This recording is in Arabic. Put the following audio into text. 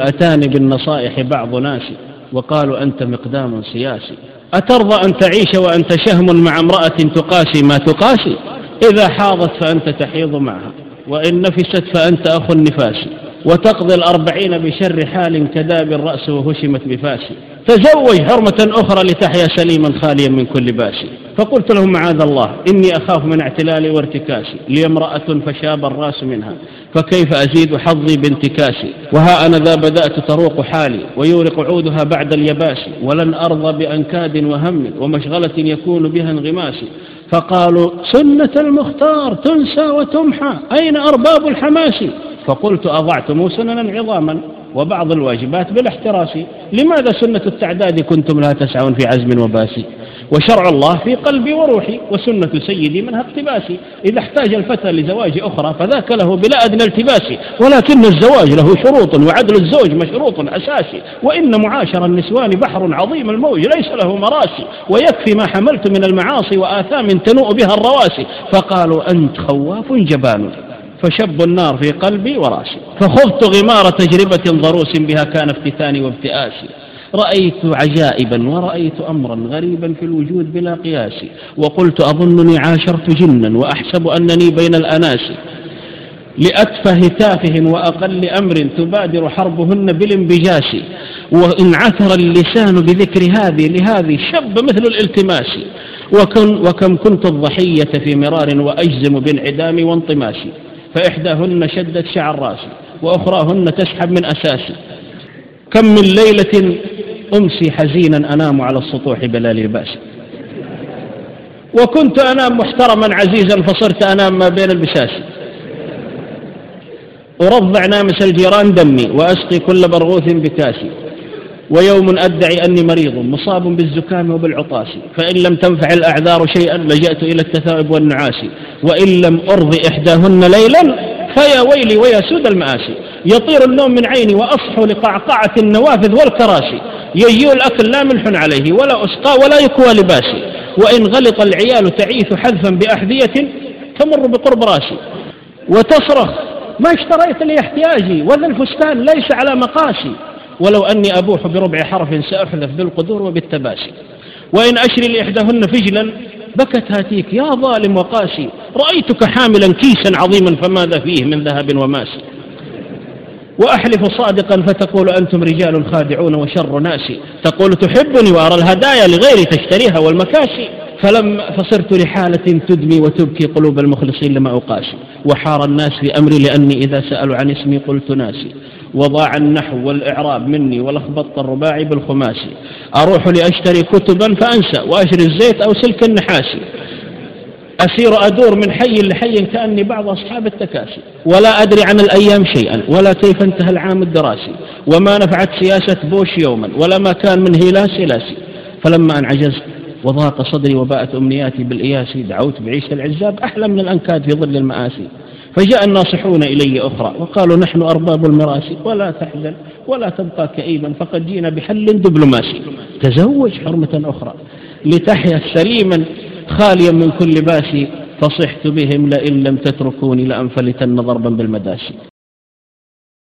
أتاني بالنصائح بعض ناس وقالوا أنت مقدام سياسي. أترضى أن تعيش وأنت شهم مع امرأة تقاسي ما تقاسي؟ إذا حاضت فأنت تحيض معها وإن نفست فأنت أخو النفاس وتقضي الأربعين بشر حال كداب الرأس وهشمت بفاسي تزوج حرمة أخرى لتحيا سليما خاليا من كل باس فقلت لهم معاذ الله إني أخاف من اعتلالي وارتكاسي لي امرأة فشاب الرأس منها فكيف أزيد حظي بانتكاسي وها أنا ذا بدأت تروق حالي ويورق عودها بعد اليباس ولن أرضى بأنكاد وهم ومشغلة يكون بها انغماسي فقالوا سنة المختار تنسى وتمحى أين أرباب الحماس فقلت أضعتم سننا عظاما وبعض الواجبات بالاحتراس. لماذا سنة التعداد كنتم لا تسعون في عزم وباس؟ وشرع الله في قلبي وروحي وسنة سيدي منها اقتباسي. إذا احتاج الفتى لزواج أخرى فذاك له بلا أدنى التباس. ولكن الزواج له شروط وعدل الزوج مشروط أساسي وإن معاشر النسوان بحر عظيم الموج ليس له مراسي. ويكفي ما حملت من المعاصي وآثام تنوء بها الرواسي. فقالوا أنت خواف جبان. فشب النار في قلبي ورأسي. فخذت غمار تجربة ضروس بها كان افتتاني وابتئاسي رأيت عجائبا ورأيت أمرا غريبا في الوجود بلا قياس. وقلت أظنني عاشرت جنا وأحسب أنني بين الأناس. لأتفه تافه وأقل أمر تبادر حربهن بالانبجاس. وإن عثر اللسان بذكر هذه لهذه شب مثل الالتماس. وكم كنت الضحية في مرار وأجزم بانعدامي وانطماسي. فإحداهن شدت شعر رأسي وأخراهن تسحب من أساسي. كم من ليلة أمسي حزينا أنام على السطوح بلا لباس وكنت أنام محترما عزيزا فصرت أنام ما بين البساس. أرضع نامس الجيران دمي وأسقي كل برغوث بكاسي. ويوم أدعي أني مريض مصاب بالزكام وبالعطاس فإن لم تنفع الأعذار شيئا لجأت إلى التثائب والنعاس وإن لم أرضي إحداهن ليلا فيا ويلي ويا سود المآسي. يطير النوم من عيني وأصحو لقعقعة النوافذ والكراسي. يجيء الأكل لا ملح عليه ولا أسقى ولا يكوى لباسي. وإن غلط العيال تعيث حذفا بأحذية تمر بقرب راسي. وتصرخ ما اشتريت لي احتياجي وذا الفستان ليس على مقاسي. ولو أني أبوح بربع حرف سأحذف بالقدور وبالتباسي. وإن أشري لإحداهن فجلا بكت هاتيك يا ظالم وقاسي رأيتك حاملا كيسا عظيما فماذا فيه من ذهب وماس؟ وأحلف صادقا فتقول أنتم رجال خادعون وشر ناس. تقول تحبني وأرى الهدايا لغيري تشتريها والمكاسي فلم فصرت لحالة تدمي وتبكي قلوب المخلصين لما أقاسي وحار الناس في أمري لأني إذا سألوا عن اسمي قلت ناسي. وضاع النحو والإعراب مني ولخبطت الرباعي بالخماسي. أروح لأشتري كتبا فأنسى وأشري الزيت أو سلك النحاسي أسير أدور من حي لحي كأني بعض أصحاب التكاسي. ولا أدري عن الأيام شيئا ولا كيف انتهى العام الدراسي. وما نفعت سياسة بوش يوما ولا ما كان من هلاس هلاسي فلما أن عجزت وضاق صدري وباءت أمنياتي بالإياس دعوت بعيش العزاب أحلى من الأنكاد في ظل المآسي. فجاء الناصحون إلي أخرى وقالوا نحن أرباب المراس ولا تحزن ولا تبقى كئيبا فقد جينا بحل دبلوماسي تزوج حرمة أخرى لتحيا سليما خاليا من كل باس فصحت بهم لئن لم تتركوني لأنفلتن ضربا بالمداسي.